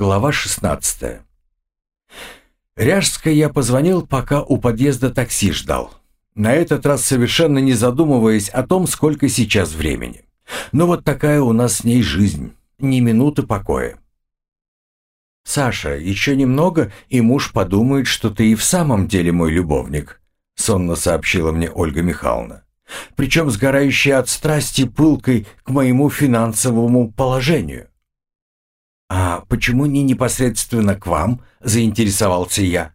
Глава 16 Ряжской я позвонил, пока у подъезда такси ждал. На этот раз совершенно не задумываясь о том, сколько сейчас времени. Но вот такая у нас с ней жизнь, ни минуты покоя. «Саша, еще немного, и муж подумает, что ты и в самом деле мой любовник», сонно сообщила мне Ольга Михайловна. Причем сгорающая от страсти пылкой к моему финансовому положению. «А почему не непосредственно к вам?» – заинтересовался я.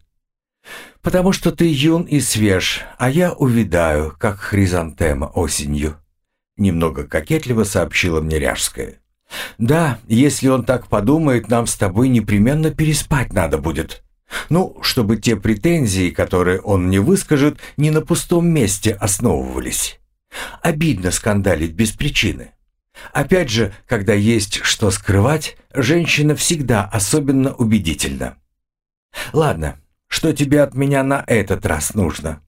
«Потому что ты юн и свеж, а я увидаю, как хризантема осенью», – немного кокетливо сообщила мне Ряжская. «Да, если он так подумает, нам с тобой непременно переспать надо будет. Ну, чтобы те претензии, которые он мне выскажет, не на пустом месте основывались. Обидно скандалить без причины. Опять же, когда есть что скрывать, женщина всегда особенно убедительна. Ладно, что тебе от меня на этот раз нужно?»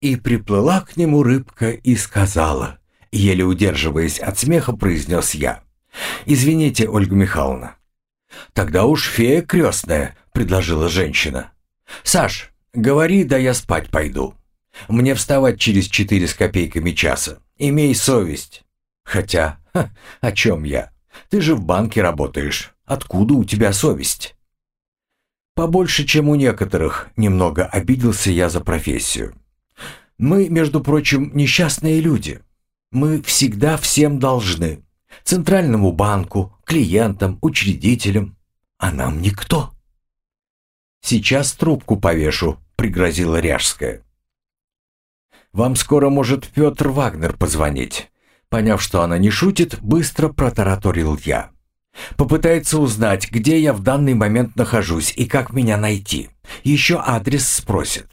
И приплыла к нему рыбка и сказала, еле удерживаясь от смеха, произнес я. «Извините, Ольга Михайловна». «Тогда уж фея крестная», — предложила женщина. «Саш, говори, да я спать пойду. Мне вставать через четыре с копейками часа. Имей совесть. Хотя, ха, о чем я? Ты же в банке работаешь. Откуда у тебя совесть? Побольше, чем у некоторых, немного обиделся я за профессию. Мы, между прочим, несчастные люди. Мы всегда всем должны. Центральному банку, клиентам, учредителям. А нам никто. Сейчас трубку повешу, пригрозила Ряжская. Вам скоро может Петр Вагнер позвонить. Поняв, что она не шутит, быстро протараторил я. Попытается узнать, где я в данный момент нахожусь и как меня найти. Еще адрес спросит.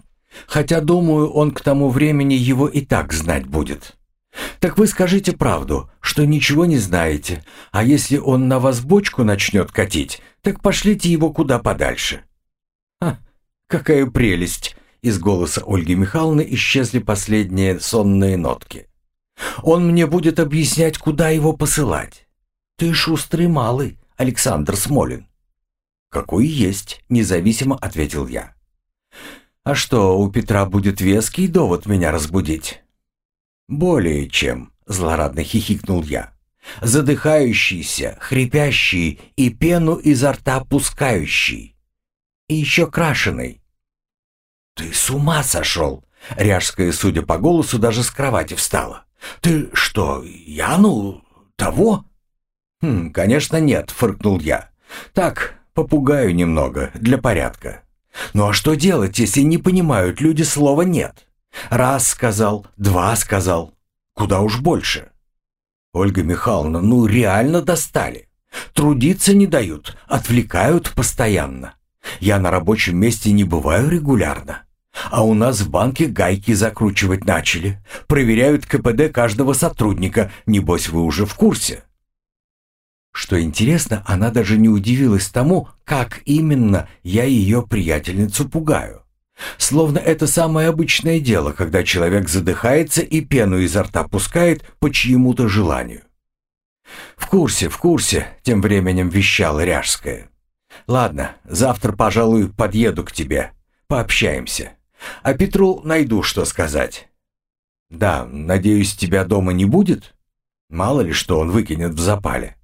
Хотя, думаю, он к тому времени его и так знать будет. Так вы скажите правду, что ничего не знаете, а если он на вас бочку начнет катить, так пошлите его куда подальше. А, какая прелесть! Из голоса Ольги Михайловны исчезли последние сонные нотки. Он мне будет объяснять, куда его посылать. Ты шустрый малый, Александр Смолин. Какой есть, независимо ответил я. А что, у Петра будет веский довод меня разбудить? Более чем, злорадно хихикнул я. Задыхающийся, хрипящий и пену изо рта пускающий. И еще крашеный. Ты с ума сошел! Ряжская, судя по голосу, даже с кровати встала. «Ты что, Яну того?» «Хм, конечно нет», — фыркнул я. «Так, попугаю немного, для порядка. Ну а что делать, если не понимают люди слова «нет»? Раз сказал, два сказал. Куда уж больше?» «Ольга Михайловна, ну реально достали. Трудиться не дают, отвлекают постоянно. Я на рабочем месте не бываю регулярно. А у нас в банке гайки закручивать начали. Проверяют КПД каждого сотрудника. Небось, вы уже в курсе. Что интересно, она даже не удивилась тому, как именно я ее приятельницу пугаю. Словно это самое обычное дело, когда человек задыхается и пену изо рта пускает по чьему-то желанию. «В курсе, в курсе», — тем временем вещала Ряжская. «Ладно, завтра, пожалуй, подъеду к тебе. Пообщаемся». А Петру найду, что сказать. Да, надеюсь, тебя дома не будет? Мало ли, что он выкинет в запале.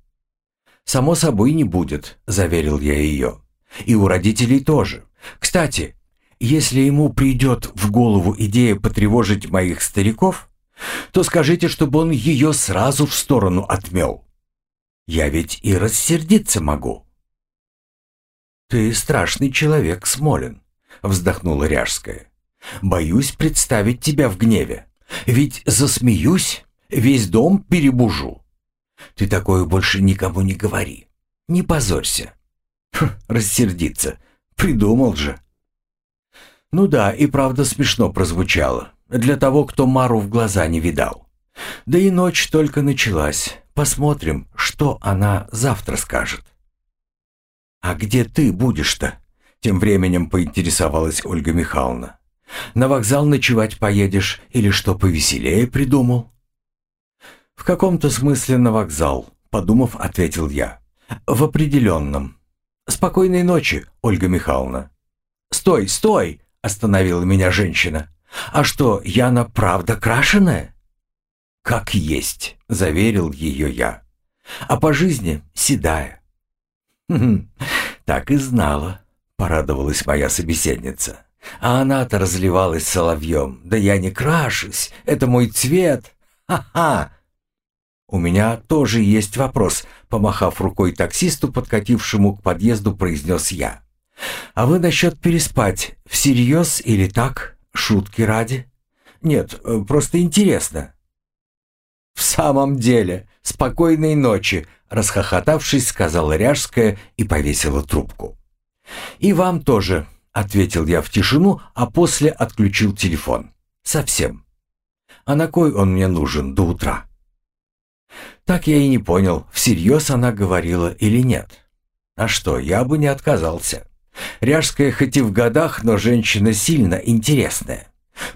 Само собой не будет, заверил я ее. И у родителей тоже. Кстати, если ему придет в голову идея потревожить моих стариков, то скажите, чтобы он ее сразу в сторону отмел. Я ведь и рассердиться могу. Ты страшный человек, Смолин вздохнула Ряжская. «Боюсь представить тебя в гневе. Ведь засмеюсь, весь дом перебужу. Ты такое больше никому не говори. Не позорься». Рассердиться. Придумал же. Ну да, и правда смешно прозвучало. Для того, кто Мару в глаза не видал. Да и ночь только началась. Посмотрим, что она завтра скажет. «А где ты будешь-то?» Тем временем поинтересовалась Ольга Михайловна. «На вокзал ночевать поедешь или что повеселее придумал?» «В каком-то смысле на вокзал», — подумав, ответил я. «В определенном. «Спокойной ночи, Ольга Михайловна». «Стой, стой!» — остановила меня женщина. «А что, Яна правда крашеная?» «Как есть», — заверил ее я. «А по жизни седая». «Хм, так и знала», — порадовалась моя собеседница. А она-то разливалась соловьем. «Да я не крашусь, это мой цвет! Ха-ха!» «У меня тоже есть вопрос», — помахав рукой таксисту, подкатившему к подъезду, произнес я. «А вы насчет переспать, всерьез или так, шутки ради?» «Нет, просто интересно». «В самом деле, спокойной ночи», — расхохотавшись, сказала Ряжская и повесила трубку. «И вам тоже», — ответил я в тишину, а после отключил телефон. «Совсем. А на кой он мне нужен до утра?» Так я и не понял, всерьез она говорила или нет. А что, я бы не отказался. Ряжская хоть и в годах, но женщина сильно интересная.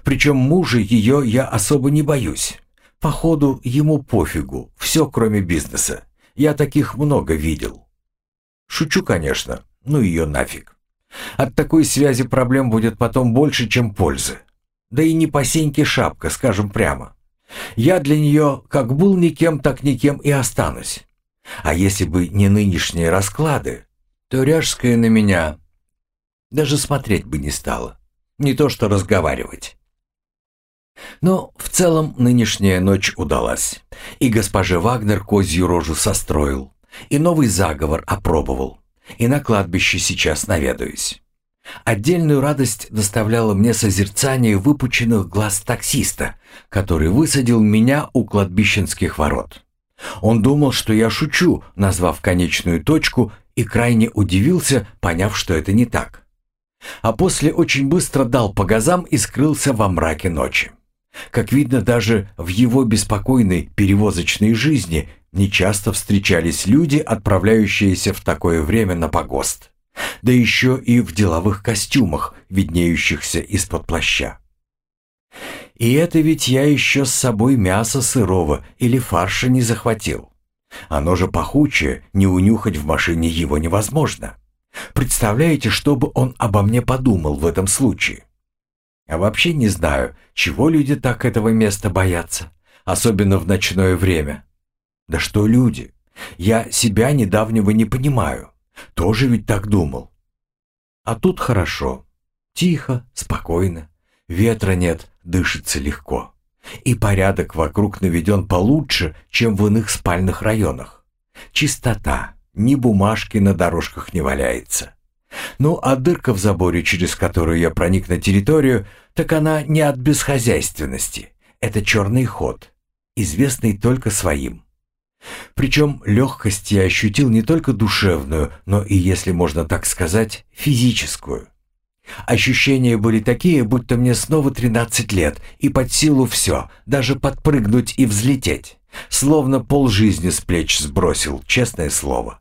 Причем мужа ее я особо не боюсь. Походу, ему пофигу, все кроме бизнеса. Я таких много видел. Шучу, конечно, ну ее нафиг. От такой связи проблем будет потом больше, чем пользы. Да и не по сеньке шапка, скажем прямо. Я для нее как был никем, так никем и останусь. А если бы не нынешние расклады, то Ряжская на меня даже смотреть бы не стала. Не то что разговаривать. Но в целом нынешняя ночь удалась. И госпоже Вагнер козью рожу состроил, и новый заговор опробовал, и на кладбище сейчас наведаюсь. Отдельную радость доставляло мне созерцание выпученных глаз таксиста, который высадил меня у кладбищенских ворот. Он думал, что я шучу, назвав конечную точку, и крайне удивился, поняв, что это не так. А после очень быстро дал по газам и скрылся во мраке ночи. Как видно, даже в его беспокойной перевозочной жизни нечасто встречались люди, отправляющиеся в такое время на погост да еще и в деловых костюмах, виднеющихся из-под плаща. И это ведь я еще с собой мясо сырого или фарша не захватил. Оно же пахучее, не унюхать в машине его невозможно. Представляете, что бы он обо мне подумал в этом случае? А вообще не знаю, чего люди так этого места боятся, особенно в ночное время. Да что люди? Я себя недавнего не понимаю. Тоже ведь так думал. А тут хорошо. Тихо, спокойно. Ветра нет, дышится легко. И порядок вокруг наведен получше, чем в иных спальных районах. Чистота, ни бумажки на дорожках не валяется. Ну, а дырка в заборе, через которую я проник на территорию, так она не от бесхозяйственности. Это черный ход, известный только своим. Причем легкость я ощутил не только душевную, но и, если можно так сказать, физическую. Ощущения были такие, будто мне снова 13 лет, и под силу все, даже подпрыгнуть и взлететь. Словно полжизни с плеч сбросил, честное слово.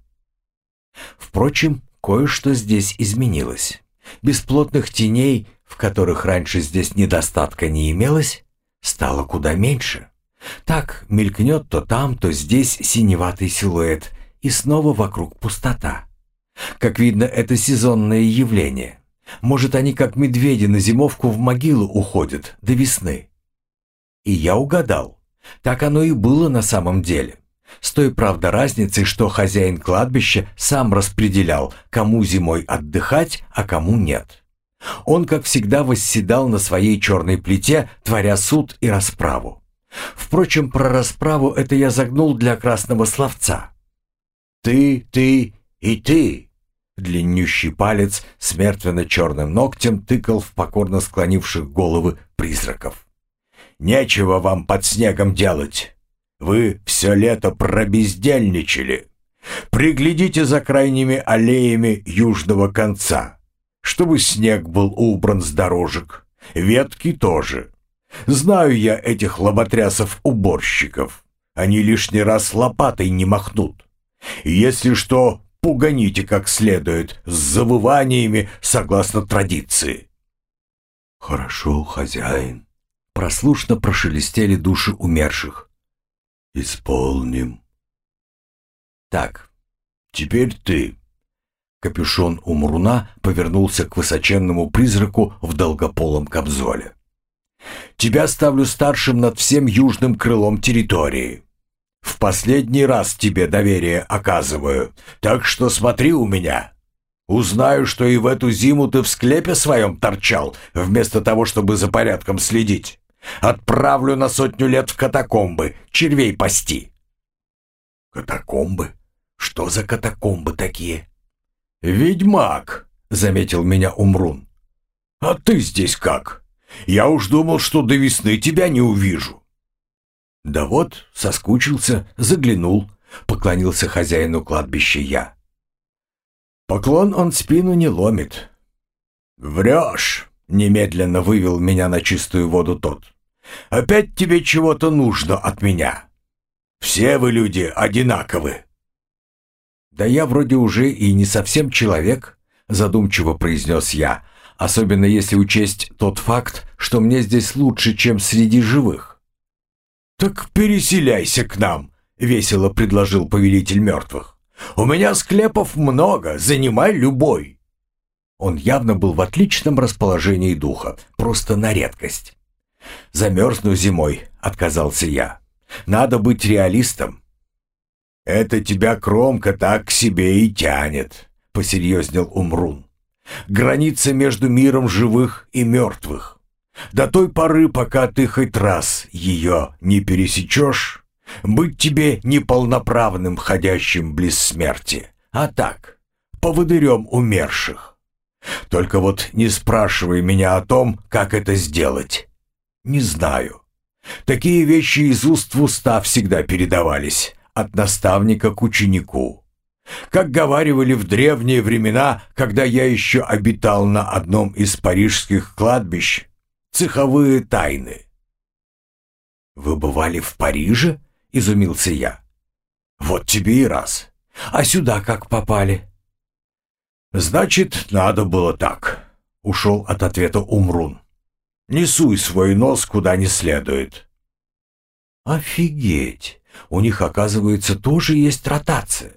Впрочем, кое-что здесь изменилось. Бесплотных теней, в которых раньше здесь недостатка не имелось, стало куда меньше. Так мелькнет то там, то здесь синеватый силуэт, и снова вокруг пустота. Как видно, это сезонное явление. Может, они как медведи на зимовку в могилу уходят до весны. И я угадал. Так оно и было на самом деле. С той, правда, разницей, что хозяин кладбища сам распределял, кому зимой отдыхать, а кому нет. Он, как всегда, восседал на своей черной плите, творя суд и расправу. Впрочем, про расправу это я загнул для красного словца. «Ты, ты и ты!» Длиннющий палец с мертвенно-черным ногтем тыкал в покорно склонивших головы призраков. «Нечего вам под снегом делать. Вы все лето пробездельничали. Приглядите за крайними аллеями южного конца, чтобы снег был убран с дорожек, ветки тоже. Знаю я этих лоботрясов-уборщиков. Они лишний раз лопатой не махнут. Если что, пуганите как следует, с завываниями, согласно традиции. Хорошо, хозяин. Прослушно прошелестели души умерших. Исполним. Так, теперь ты. Капюшон Умруна повернулся к высоченному призраку в долгополом камзоле. «Тебя ставлю старшим над всем южным крылом территории. В последний раз тебе доверие оказываю, так что смотри у меня. Узнаю, что и в эту зиму ты в склепе своем торчал, вместо того, чтобы за порядком следить. Отправлю на сотню лет в катакомбы, червей пасти». «Катакомбы? Что за катакомбы такие?» «Ведьмак», — заметил меня Умрун. «А ты здесь как? Я уж думал, что до весны тебя не увижу». «Да вот, соскучился, заглянул», — поклонился хозяину кладбища я. Поклон он спину не ломит. «Врешь», — немедленно вывел меня на чистую воду тот. «Опять тебе чего-то нужно от меня. Все вы люди одинаковы». «Да я вроде уже и не совсем человек», — задумчиво произнес я, особенно если учесть тот факт, что мне здесь лучше, чем среди живых. «Так переселяйся к нам», — весело предложил повелитель мертвых. «У меня склепов много, занимай любой». Он явно был в отличном расположении духа, просто на редкость. «Замерзну зимой», — отказался я. «Надо быть реалистом. «Это тебя кромка так к себе и тянет», — посерьезнел Умрун. «Граница между миром живых и мертвых. До той поры, пока ты хоть раз ее не пересечешь, быть тебе неполноправным ходящим близ смерти, а так, поводырем умерших. Только вот не спрашивай меня о том, как это сделать. Не знаю. Такие вещи из уст в уста всегда передавались, от наставника к ученику. Как говаривали в древние времена, когда я еще обитал на одном из парижских кладбищ, цеховые тайны. «Вы бывали в Париже?» — изумился я. «Вот тебе и раз. А сюда как попали?» «Значит, надо было так», — ушел от ответа Умрун. «Не суй свой нос куда не следует». «Офигеть! У них, оказывается, тоже есть ротация.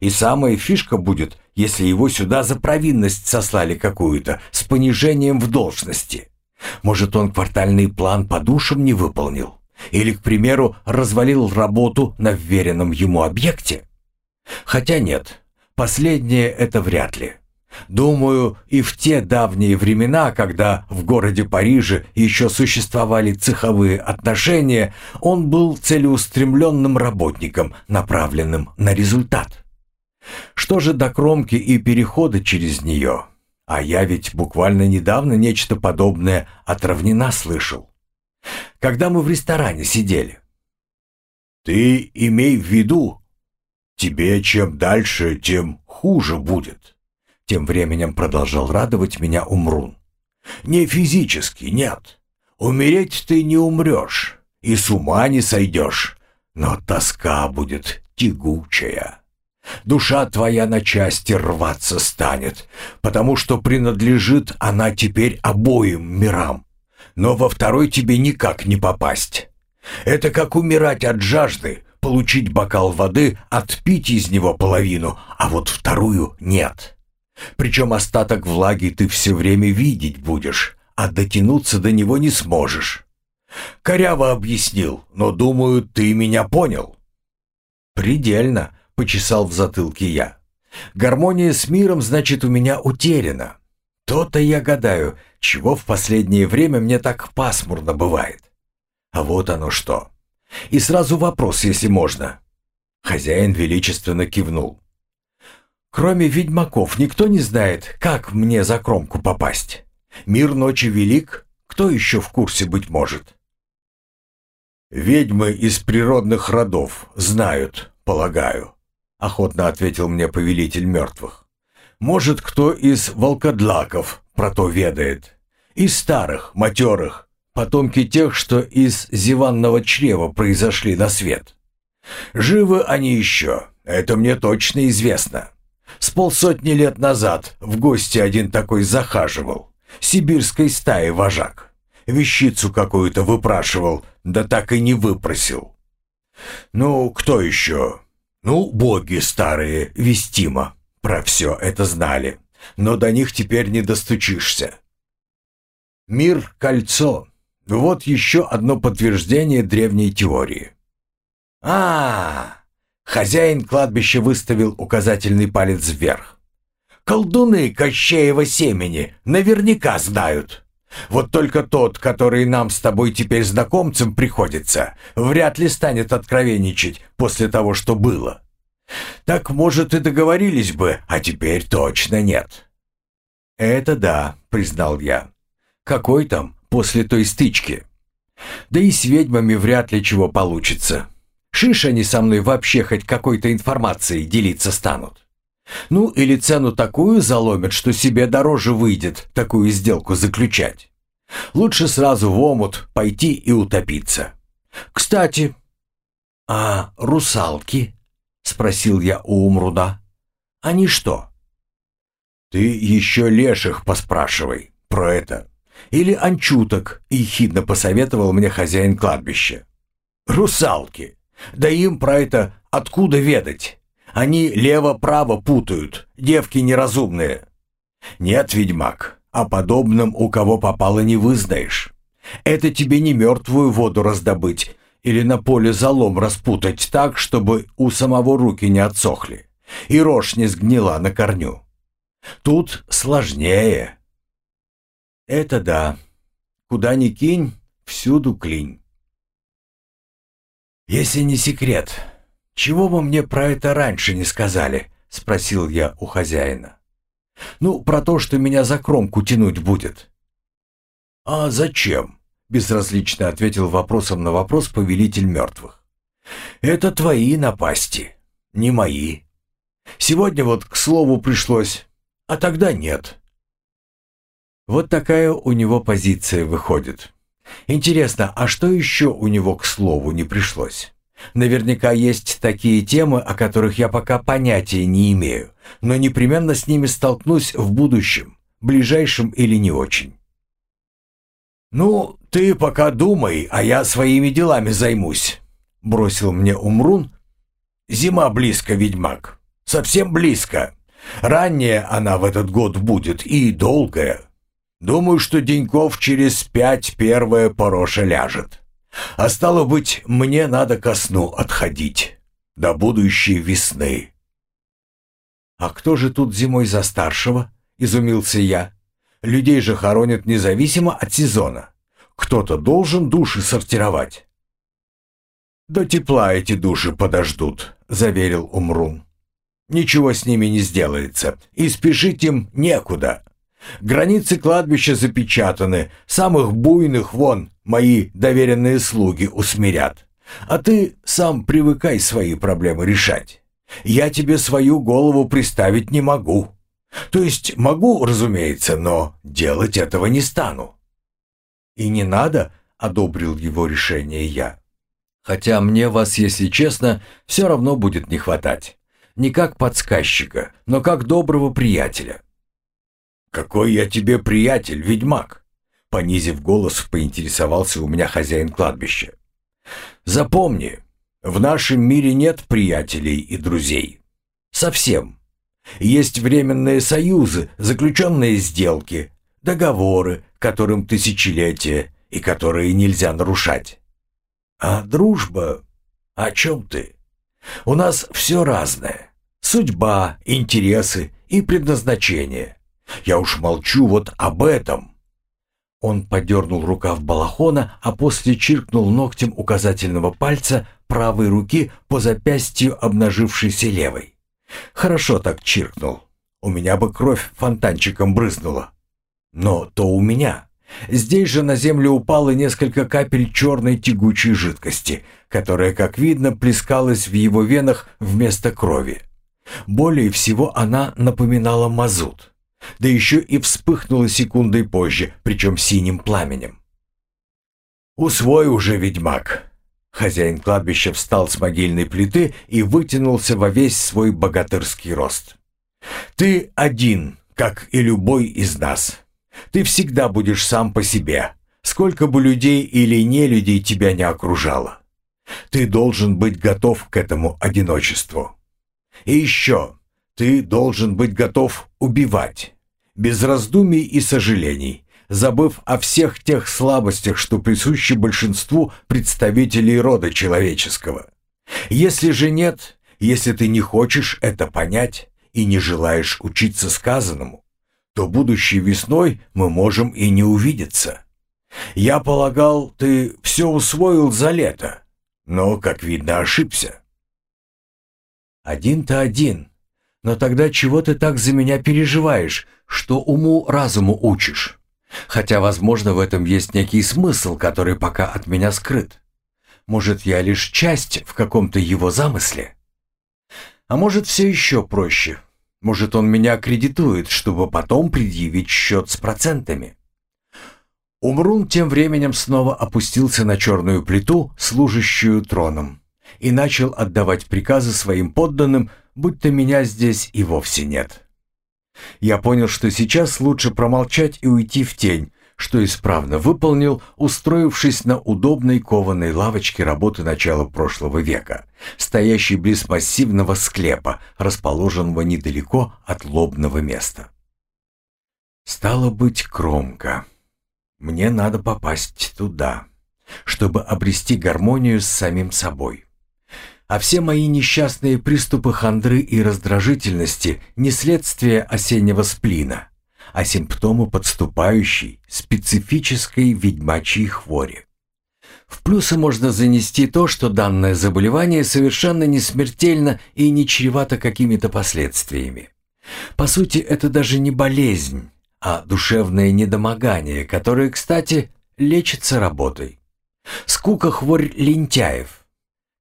И самая фишка будет, если его сюда за провинность сослали какую-то, с понижением в должности. Может, он квартальный план по душам не выполнил? Или, к примеру, развалил работу на вверенном ему объекте? Хотя нет, последнее это вряд ли. Думаю, и в те давние времена, когда в городе Париже еще существовали цеховые отношения, он был целеустремленным работником, направленным на результат. Что же до кромки и перехода через нее? А я ведь буквально недавно нечто подобное от равнина слышал. Когда мы в ресторане сидели. «Ты имей в виду, тебе чем дальше, тем хуже будет», тем временем продолжал радовать меня Умрун. «Не физически, нет. Умереть ты не умрешь и с ума не сойдешь, но тоска будет тягучая. Душа твоя на части рваться станет, потому что принадлежит она теперь обоим мирам, но во второй тебе никак не попасть. Это как умирать от жажды, получить бокал воды, отпить из него половину, а вот вторую нет». Причем остаток влаги ты все время видеть будешь, а дотянуться до него не сможешь. Коряво объяснил, но, думаю, ты меня понял. Предельно, почесал в затылке я. Гармония с миром, значит, у меня утеряна. То-то я гадаю, чего в последнее время мне так пасмурно бывает. А вот оно что. И сразу вопрос, если можно. Хозяин величественно кивнул. Кроме ведьмаков, никто не знает, как мне за кромку попасть. Мир ночи велик, кто еще в курсе быть может? «Ведьмы из природных родов знают, полагаю», — охотно ответил мне повелитель мертвых. «Может, кто из волкодлаков про то ведает. Из старых, матерых, потомки тех, что из зеванного чрева произошли на свет. Живы они еще, это мне точно известно. С полсотни лет назад в гости один такой захаживал. Сибирской стаи вожак. Вещицу какую-то выпрашивал, да так и не выпросил. Ну, кто еще? Ну, боги старые, вестимо, про все это знали, но до них теперь не достучишься. Мир — кольцо. Вот еще одно подтверждение древней теории. а, -а, -а Хозяин кладбища выставил указательный палец вверх. «Колдуны Кощеева семени наверняка знают. Вот только тот, который нам с тобой теперь знакомцем приходится, вряд ли станет откровенничать после того, что было. Так, может, и договорились бы, а теперь точно нет». «Это да», — признал я. «Какой там после той стычки?» «Да и с ведьмами вряд ли чего получится. Шиш они со мной вообще хоть какой-то информацией делиться станут. Ну, или цену такую заломят, что себе дороже выйдет такую сделку заключать. Лучше сразу в омут пойти и утопиться. Кстати, а русалки? Спросил я у Умруда. Они что? Ты еще леших поспрашивай про это. Или анчуток, ехидно посоветовал мне хозяин кладбища. Русалки. Да им про это откуда ведать? Они лево-право путают, девки неразумные. Нет, ведьмак, о подобном у кого попало не вызнаешь. Это тебе не мертвую воду раздобыть или на поле залом распутать так, чтобы у самого руки не отсохли и рожь не сгнила на корню. Тут сложнее. Это да. Куда ни кинь, всюду клинь. «Если не секрет, чего вы мне про это раньше не сказали?» — спросил я у хозяина. «Ну, про то, что меня за кромку тянуть будет». «А зачем?» — безразлично ответил вопросом на вопрос повелитель мертвых. «Это твои напасти, не мои. Сегодня вот к слову пришлось, а тогда нет». Вот такая у него позиция выходит. Интересно, а что еще у него, к слову, не пришлось? Наверняка есть такие темы, о которых я пока понятия не имею, но непременно с ними столкнусь в будущем, ближайшем или не очень. «Ну, ты пока думай, а я своими делами займусь», — бросил мне Умрун. «Зима близко, ведьмак, совсем близко. Ранняя она в этот год будет и долгая. Думаю, что деньков через пять первая пороша ляжет. А стало быть, мне надо ко сну отходить. До будущей весны. «А кто же тут зимой за старшего?» — изумился я. «Людей же хоронят независимо от сезона. Кто-то должен души сортировать». «До тепла эти души подождут», — заверил Умрун. «Ничего с ними не сделается, и спешить им некуда. Границы кладбища запечатаны, самых буйных вон мои доверенные слуги усмирят. А ты сам привыкай свои проблемы решать. Я тебе свою голову приставить не могу. То есть могу, разумеется, но делать этого не стану. И не надо, одобрил его решение я. Хотя мне вас, если честно, все равно будет не хватать. Не как подсказчика, но как доброго приятеля. «Какой я тебе приятель, ведьмак!» Понизив голос, поинтересовался у меня хозяин кладбища. «Запомни, в нашем мире нет приятелей и друзей. Совсем. Есть временные союзы, заключенные сделки, договоры, которым тысячелетия и которые нельзя нарушать. А дружба? О чем ты? У нас все разное. Судьба, интересы и предназначение. Я уж молчу вот об этом. Он подернул рукав балахона, а после чиркнул ногтем указательного пальца правой руки по запястью обнажившейся левой. Хорошо так чиркнул. У меня бы кровь фонтанчиком брызнула. Но то у меня. Здесь же на землю упало несколько капель черной тягучей жидкости, которая, как видно, плескалась в его венах вместо крови. Более всего она напоминала мазут да еще и вспыхнула секундой позже, причем синим пламенем. «Усвой уже, ведьмак!» Хозяин кладбища встал с могильной плиты и вытянулся во весь свой богатырский рост. «Ты один, как и любой из нас. Ты всегда будешь сам по себе, сколько бы людей или не людей тебя не окружало. Ты должен быть готов к этому одиночеству. И еще, Ты должен быть готов убивать, без раздумий и сожалений, забыв о всех тех слабостях, что присущи большинству представителей рода человеческого. Если же нет, если ты не хочешь это понять и не желаешь учиться сказанному, то будущей весной мы можем и не увидеться. Я полагал, ты все усвоил за лето, но, как видно, ошибся. Один-то один. Но тогда чего ты так за меня переживаешь, что уму-разуму учишь? Хотя, возможно, в этом есть некий смысл, который пока от меня скрыт. Может, я лишь часть в каком-то его замысле? А может, все еще проще. Может, он меня аккредитует, чтобы потом предъявить счет с процентами. Умрун тем временем снова опустился на черную плиту, служащую троном, и начал отдавать приказы своим подданным, будто меня здесь и вовсе нет. Я понял, что сейчас лучше промолчать и уйти в тень, что исправно выполнил, устроившись на удобной кованой лавочке работы начала прошлого века, стоящей близ массивного склепа, расположенного недалеко от лобного места. Стало быть, кромка. Мне надо попасть туда, чтобы обрести гармонию с самим собой. А все мои несчастные приступы хандры и раздражительности не следствие осеннего сплина, а симптомы подступающей, специфической ведьмачьей хвори. В плюсы можно занести то, что данное заболевание совершенно не смертельно и не чревато какими-то последствиями. По сути, это даже не болезнь, а душевное недомогание, которое, кстати, лечится работой. Скука хворь лентяев –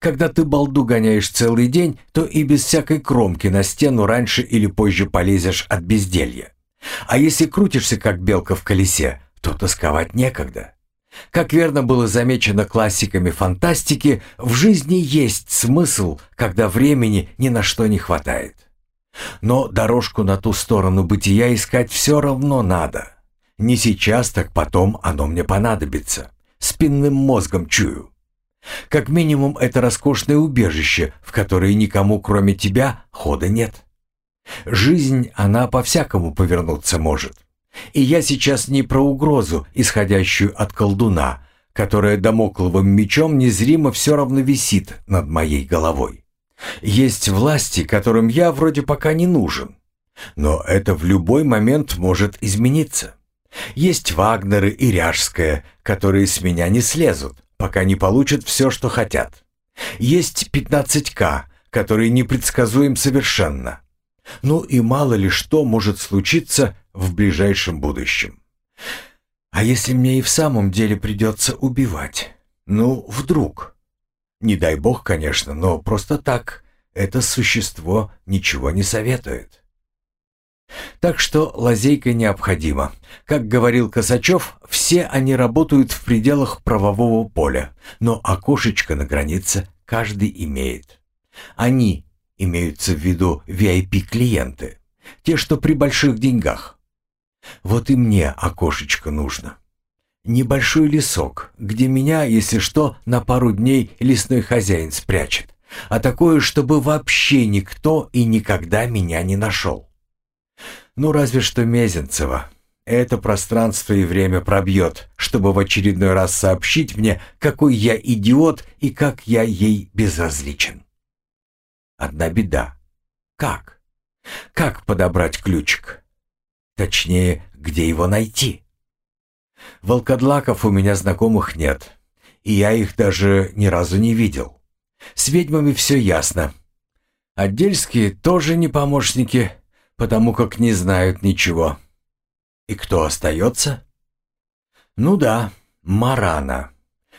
когда ты балду гоняешь целый день, то и без всякой кромки на стену раньше или позже полезешь от безделья. А если крутишься, как белка в колесе, то тосковать некогда. Как верно было замечено классиками фантастики, в жизни есть смысл, когда времени ни на что не хватает. Но дорожку на ту сторону бытия искать все равно надо. Не сейчас, так потом оно мне понадобится. Спинным мозгом чую. Как минимум, это роскошное убежище, в которое никому, кроме тебя, хода нет. Жизнь, она по-всякому повернуться может. И я сейчас не про угрозу, исходящую от колдуна, которая домокловым мечом незримо все равно висит над моей головой. Есть власти, которым я вроде пока не нужен. Но это в любой момент может измениться. Есть Вагнеры и Ряжская, которые с меня не слезут пока не получат все, что хотят. Есть 15К, который непредсказуем совершенно. Ну и мало ли что может случиться в ближайшем будущем. А если мне и в самом деле придется убивать? Ну, вдруг? Не дай бог, конечно, но просто так это существо ничего не советует. Так что лазейка необходима. Как говорил Косачев, все они работают в пределах правового поля, но окошечко на границе каждый имеет. Они имеются в виду VIP-клиенты, те, что при больших деньгах. Вот и мне окошечко нужно. Небольшой лесок, где меня, если что, на пару дней лесной хозяин спрячет, а такое, чтобы вообще никто и никогда меня не нашел. Ну, разве что Мезенцева. Это пространство и время пробьет, чтобы в очередной раз сообщить мне, какой я идиот и как я ей безразличен. Одна беда. Как? Как подобрать ключик? Точнее, где его найти? Волкодлаков у меня знакомых нет, и я их даже ни разу не видел. С ведьмами все ясно. Отдельские тоже не помощники, потому как не знают ничего. И кто остается? Ну да, Марана,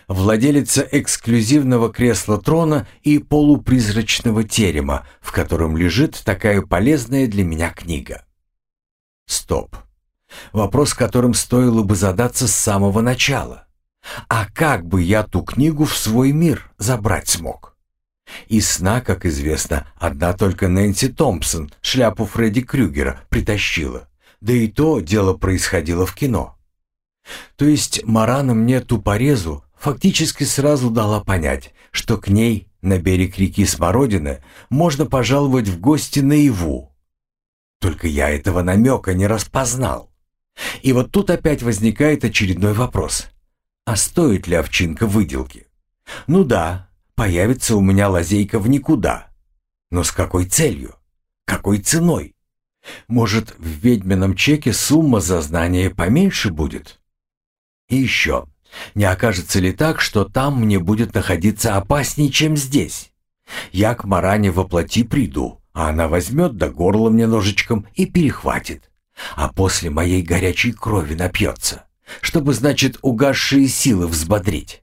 владелица эксклюзивного кресла трона и полупризрачного терема, в котором лежит такая полезная для меня книга. Стоп. Вопрос, которым стоило бы задаться с самого начала. А как бы я ту книгу в свой мир забрать смог? Из сна, как известно, одна только Нэнси Томпсон шляпу Фредди Крюгера притащила. Да и то дело происходило в кино. То есть Марана мне тупорезу фактически сразу дала понять, что к ней на берег реки Смородины можно пожаловать в гости наяву, Только я этого намека не распознал. И вот тут опять возникает очередной вопрос. А стоит ли овчинка выделки? Ну да, появится у меня лазейка в никуда. Но с какой целью? Какой ценой? Может, в ведьмином чеке сумма за знание поменьше будет? И еще, не окажется ли так, что там мне будет находиться опаснее, чем здесь? Я к Маране воплоти приду, а она возьмет до горла мне ножичком и перехватит. А после моей горячей крови напьется, чтобы, значит, угасшие силы взбодрить.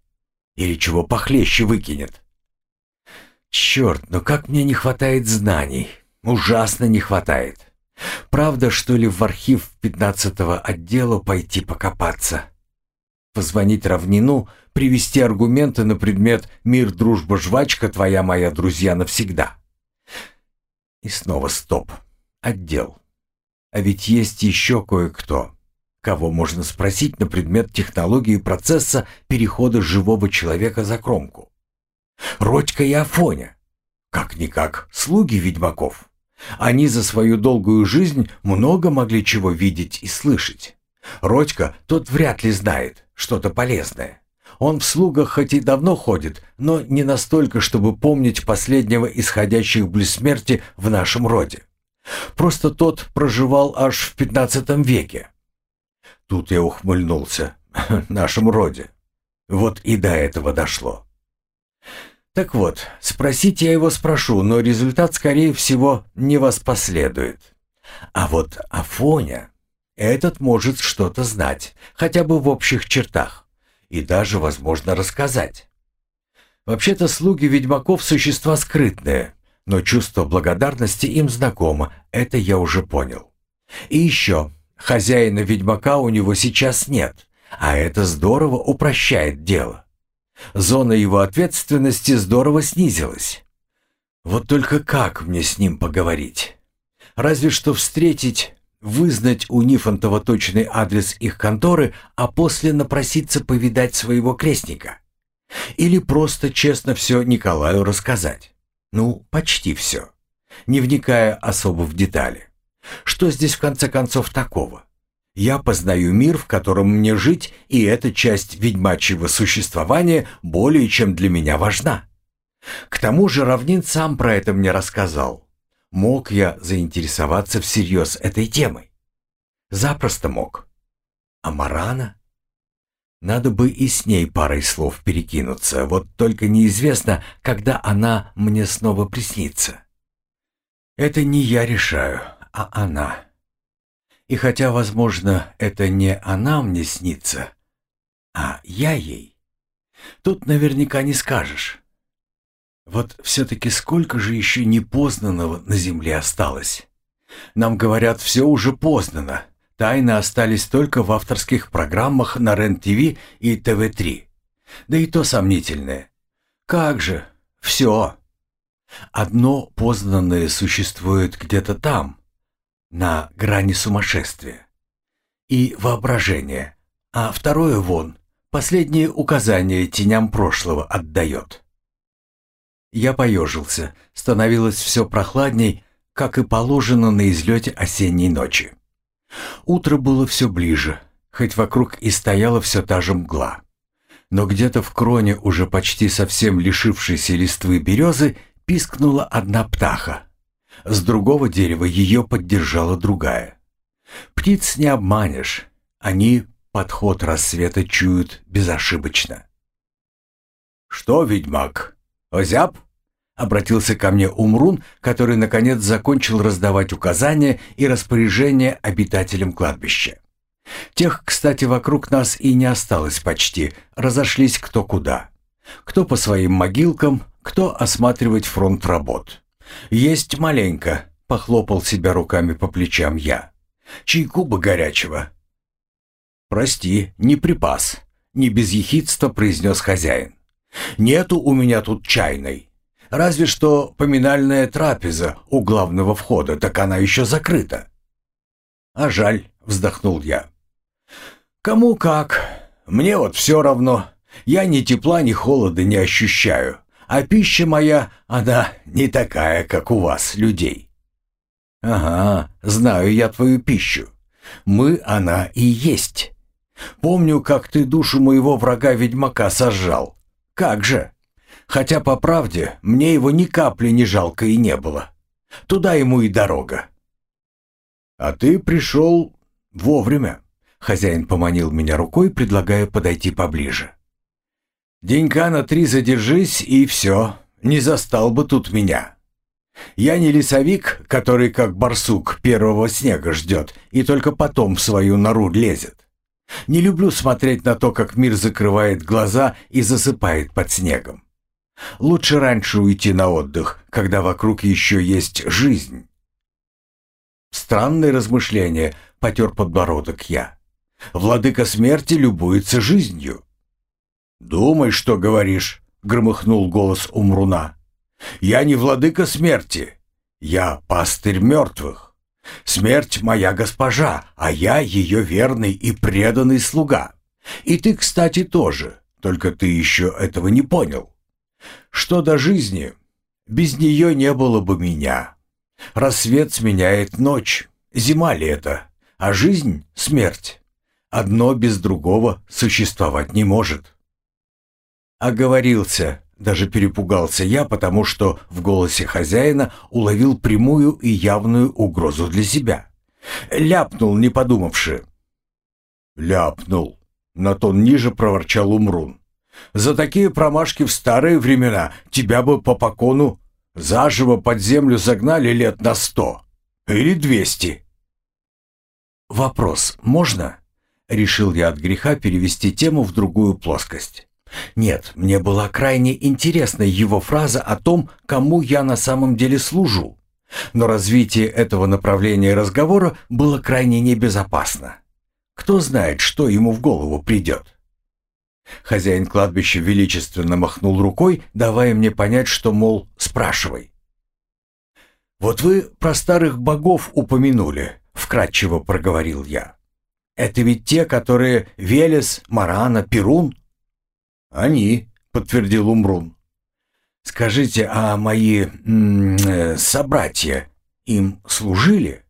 Или чего похлеще выкинет. Черт, но как мне не хватает знаний. Ужасно не хватает. Правда, что ли, в архив 15-го отдела пойти покопаться? Позвонить равнину, привести аргументы на предмет «Мир, дружба, жвачка, твоя моя друзья навсегда». И снова стоп. Отдел. А ведь есть еще кое-кто, кого можно спросить на предмет технологии процесса перехода живого человека за кромку. Родька и Афоня. Как-никак, слуги ведьмаков. Они за свою долгую жизнь много могли чего видеть и слышать. Родька тот вряд ли знает что-то полезное. Он в слугах хоть и давно ходит, но не настолько, чтобы помнить последнего исходящих близ смерти в нашем роде. Просто тот проживал аж в пятнадцатом веке. Тут я ухмыльнулся. Нашем роде. Вот и до этого дошло. Так вот, спросить я его спрошу, но результат, скорее всего, не воспоследует. А вот Афоня, этот может что-то знать, хотя бы в общих чертах, и даже, возможно, рассказать. Вообще-то слуги ведьмаков – существа скрытные, но чувство благодарности им знакомо, это я уже понял. И еще, хозяина ведьмака у него сейчас нет, а это здорово упрощает дело. Зона его ответственности здорово снизилась. Вот только как мне с ним поговорить? Разве что встретить, вызнать у Нифонтова точный адрес их конторы, а после напроситься повидать своего крестника. Или просто честно все Николаю рассказать. Ну, почти все. Не вникая особо в детали. Что здесь в конце концов такого? Я познаю мир, в котором мне жить, и эта часть ведьмачьего существования более чем для меня важна. К тому же Равнин сам про это мне рассказал. Мог я заинтересоваться всерьез этой темой? Запросто мог. А Марана? Надо бы и с ней парой слов перекинуться, вот только неизвестно, когда она мне снова приснится. Это не я решаю, а она. И хотя, возможно, это не она мне снится, а я ей, тут наверняка не скажешь. Вот все-таки сколько же еще непознанного на земле осталось? Нам говорят, все уже познано. Тайны остались только в авторских программах на РЕН-ТВ и ТВ-3. Да и то сомнительное. Как же? Все. Одно познанное существует где-то там, на грани сумасшествия и воображения, а второе вон, последнее указание теням прошлого отдает. Я поежился, становилось все прохладней, как и положено на излете осенней ночи. Утро было все ближе, хоть вокруг и стояла все та же мгла. Но где-то в кроне уже почти совсем лишившейся листвы березы пискнула одна птаха, с другого дерева ее поддержала другая. Птиц не обманешь, они подход рассвета чуют безошибочно. «Что, ведьмак, озяб?» — обратился ко мне Умрун, который, наконец, закончил раздавать указания и распоряжения обитателям кладбища. Тех, кстати, вокруг нас и не осталось почти, разошлись кто куда. Кто по своим могилкам, кто осматривать фронт работ. «Есть маленько», — похлопал себя руками по плечам я. «Чайку бы горячего». «Прости, не припас», — не без ехидства произнес хозяин. «Нету у меня тут чайной. Разве что поминальная трапеза у главного входа, так она еще закрыта». «А жаль», — вздохнул я. «Кому как. Мне вот все равно. Я ни тепла, ни холода не ощущаю а пища моя, она не такая, как у вас, людей». «Ага, знаю я твою пищу. Мы она и есть. Помню, как ты душу моего врага-ведьмака сожрал. Как же? Хотя, по правде, мне его ни капли не жалко и не было. Туда ему и дорога». «А ты пришел вовремя», — хозяин поманил меня рукой, предлагая подойти поближе. «Денька на три задержись, и все, не застал бы тут меня». Я не лесовик, который как барсук первого снега ждет и только потом в свою нору лезет. Не люблю смотреть на то, как мир закрывает глаза и засыпает под снегом. Лучше раньше уйти на отдых, когда вокруг еще есть жизнь. Странное размышление, потер подбородок я. Владыка смерти любуется жизнью. «Думай, что говоришь», — громыхнул голос Умруна. Я не владыка смерти. Я пастырь мертвых. Смерть моя госпожа, а я ее верный и преданный слуга. И ты, кстати, тоже, только ты еще этого не понял. Что до жизни, без нее не было бы меня. Рассвет сменяет ночь, зима лето, а жизнь — смерть. Одно без другого существовать не может. Оговорился, даже перепугался я, потому что в голосе хозяина уловил прямую и явную угрозу для себя. Ляпнул, не подумавши. «Ляпнул», — на тон ниже проворчал Умрун. «За такие промашки в старые времена тебя бы по покону заживо под землю загнали лет на сто или двести». «Вопрос можно?» — решил я от греха перевести тему в другую плоскость. Нет, мне была крайне интересна его фраза о том, кому я на самом деле служу. Но развитие этого направления разговора было крайне небезопасно. Кто знает, что ему в голову придет. Хозяин кладбища величественно махнул рукой, давая мне понять, что, мол, спрашивай. «Вот вы про старых богов упомянули», — вкратчиво проговорил я. «Это ведь те, которые Велес, Марана, Перун?» «Они», — подтвердил Умрун. «Скажите, а мои м -м, э, собратья им служили?»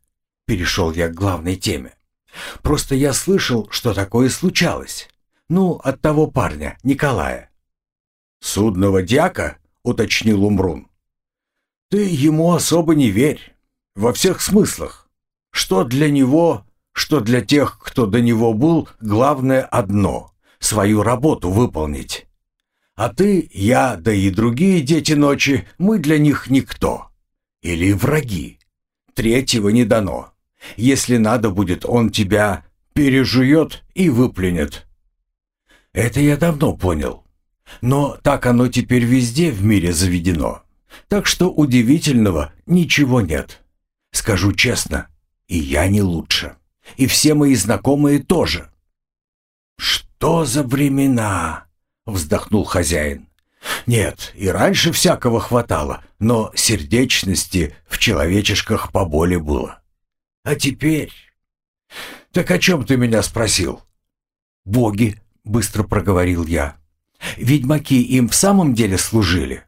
Перешел я к главной теме. «Просто я слышал, что такое случалось. Ну, от того парня, Николая». «Судного дьяка?» — уточнил Умрун. «Ты ему особо не верь. Во всех смыслах. Что для него, что для тех, кто до него был, главное одно свою работу выполнить. А ты, я, да и другие дети ночи, мы для них никто. Или враги. Третьего не дано. Если надо будет, он тебя пережует и выплюнет. Это я давно понял. Но так оно теперь везде в мире заведено. Так что удивительного ничего нет. Скажу честно, и я не лучше. И все мои знакомые тоже. «Что за времена?» — вздохнул хозяин. «Нет, и раньше всякого хватало, но сердечности в человечешках поболе было. А теперь...» «Так о чем ты меня спросил?» «Боги», — быстро проговорил я. «Ведьмаки им в самом деле служили?»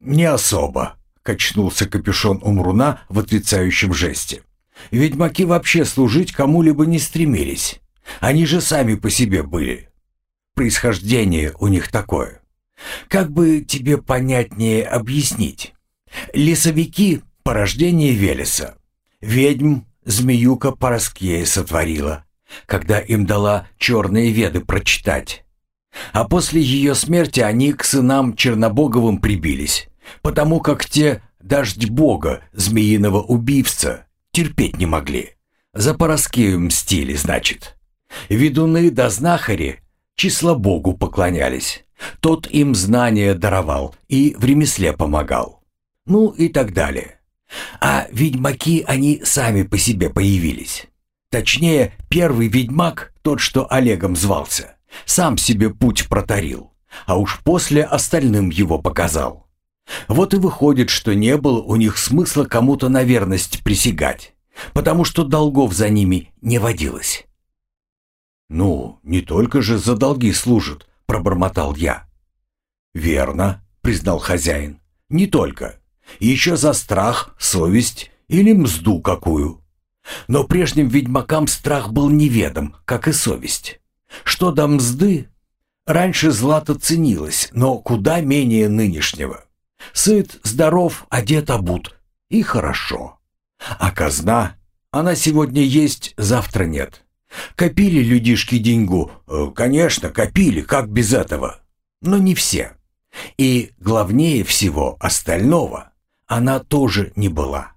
«Не особо», — качнулся капюшон Умруна в отрицающем жесте. «Ведьмаки вообще служить кому-либо не стремились. Они же сами по себе были. Происхождение у них такое. Как бы тебе понятнее объяснить? Лесовики — порождение Велеса. Ведьм змеюка Пороскея сотворила, когда им дала черные веды прочитать. А после ее смерти они к сынам Чернобоговым прибились, потому как те дождь бога, змеиного убивца, терпеть не могли. За Пороскею мстили, значит. Ведуны да знахари числа Богу поклонялись. Тот им знания даровал и в ремесле помогал. Ну и так далее. А ведьмаки они сами по себе появились. Точнее, первый ведьмак, тот, что Олегом звался, сам себе путь протарил, а уж после остальным его показал. Вот и выходит, что не было у них смысла кому-то на верность присягать, потому что долгов за ними не водилось. «Ну, не только же за долги служат», — пробормотал я. «Верно», — признал хозяин. «Не только. Еще за страх, совесть Или мзду какую. Но прежним ведьмакам страх был неведом, как и совесть. Что до мзды? Раньше злато ценилось, но куда менее нынешнего. Сыт, здоров, одет, обут. И хорошо. А казна? Она сегодня есть, завтра нет. Копили людишки деньгу? Э, конечно, копили, как без этого. Но не все. И главнее всего остального она тоже не была.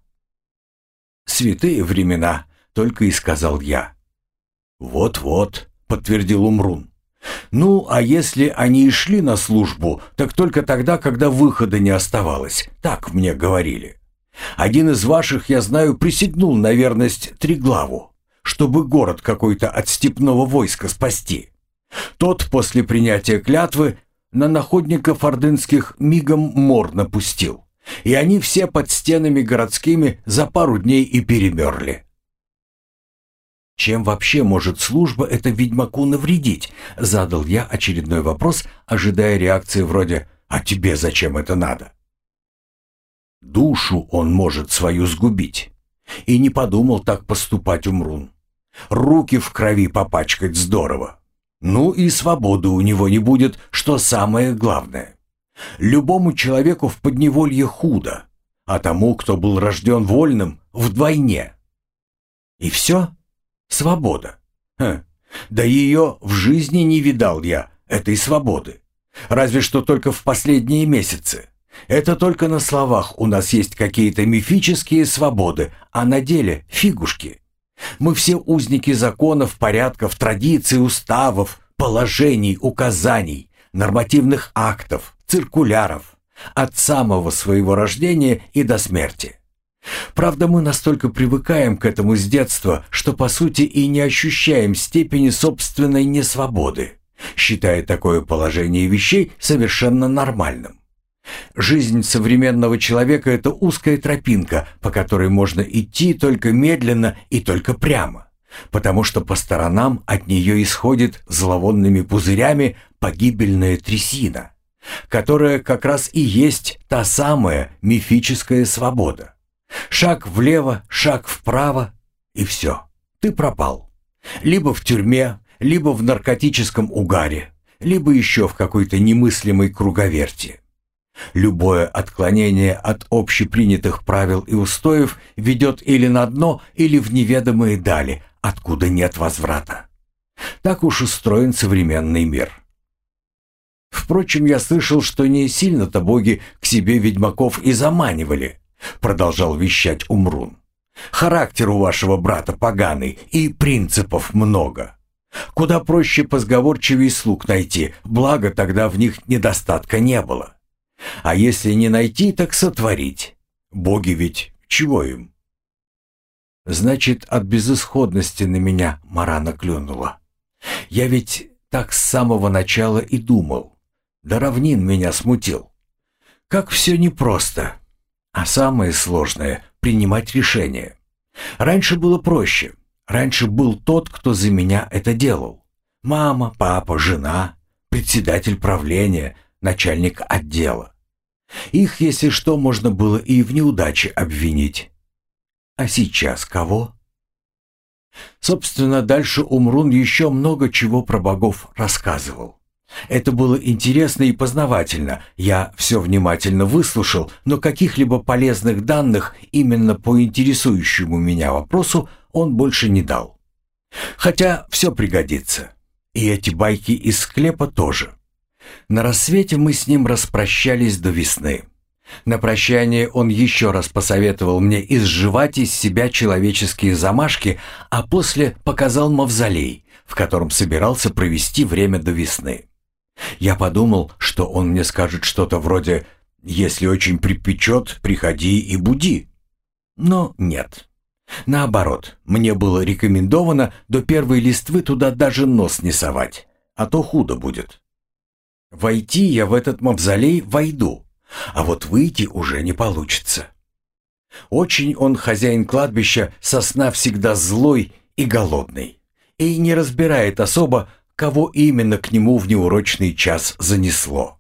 «Святые времена», — только и сказал я. «Вот-вот», — подтвердил Умрун. «Ну, а если они и шли на службу, так только тогда, когда выхода не оставалось, так мне говорили. Один из ваших, я знаю, присягнул на верность Триглаву, чтобы город какой-то от степного войска спасти. Тот после принятия клятвы на находников ордынских мигом мор напустил, и они все под стенами городскими за пару дней и перемерли. «Чем вообще может служба это ведьмаку навредить?» — задал я очередной вопрос, ожидая реакции вроде «А тебе зачем это надо?» Душу он может свою сгубить. И не подумал так поступать Умрун. Руки в крови попачкать здорово. Ну и свободы у него не будет, что самое главное. Любому человеку в подневолье худо, а тому, кто был рожден вольным, вдвойне. И все? Свобода. Хм. Да ее в жизни не видал я, этой свободы. Разве что только в последние месяцы. Это только на словах у нас есть какие-то мифические свободы, а на деле фигушки. Мы все узники законов, порядков, традиций, уставов, положений, указаний, нормативных актов, циркуляров, от самого своего рождения и до смерти. Правда, мы настолько привыкаем к этому с детства, что по сути и не ощущаем степени собственной несвободы, считая такое положение вещей совершенно нормальным. Жизнь современного человека – это узкая тропинка, по которой можно идти только медленно и только прямо, потому что по сторонам от нее исходит зловонными пузырями погибельная трясина, которая как раз и есть та самая мифическая свобода. Шаг влево, шаг вправо – и все, ты пропал. Либо в тюрьме, либо в наркотическом угаре, либо еще в какой-то немыслимой круговерти. Любое отклонение от общепринятых правил и устоев ведет или на дно, или в неведомые дали, откуда нет возврата. Так уж устроен современный мир. Впрочем, я слышал, что не сильно-то боги к себе ведьмаков и заманивали, продолжал вещать Умрун. Характер у вашего брата поганый, и принципов много. Куда проще позговорчивее слуг найти, благо тогда в них недостатка не было. А если не найти, так сотворить. Боги ведь чего им? Значит, от безысходности на меня Марана клюнула. Я ведь так с самого начала и думал. Да равнин меня смутил. Как все непросто. А самое сложное — принимать решение. Раньше было проще. Раньше был тот, кто за меня это делал. Мама, папа, жена, председатель правления, начальник отдела. Их, если что, можно было и в неудаче обвинить. А сейчас кого? Собственно, дальше Умрун еще много чего про богов рассказывал. Это было интересно и познавательно. Я все внимательно выслушал, но каких-либо полезных данных именно по интересующему меня вопросу он больше не дал. Хотя все пригодится. И эти байки из склепа тоже. На рассвете мы с ним распрощались до весны. На прощание он еще раз посоветовал мне изживать из себя человеческие замашки, а после показал мавзолей, в котором собирался провести время до весны. Я подумал, что он мне скажет что-то вроде «Если очень припечет, приходи и буди». Но нет. Наоборот, мне было рекомендовано до первой листвы туда даже нос не совать, а то худо будет. Войти я в этот мавзолей войду, а вот выйти уже не получится. Очень он, хозяин кладбища, сосна всегда злой и голодный, и не разбирает особо, кого именно к нему в неурочный час занесло.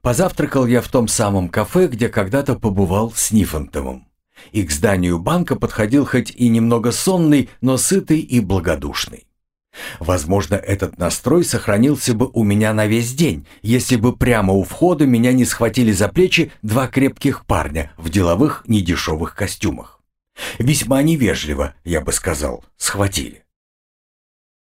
Позавтракал я в том самом кафе, где когда-то побывал с Нифонтовым. и к зданию банка подходил хоть и немного сонный, но сытый и благодушный. Возможно, этот настрой сохранился бы у меня на весь день, если бы прямо у входа меня не схватили за плечи два крепких парня в деловых недешевых костюмах. Весьма невежливо, я бы сказал, схватили.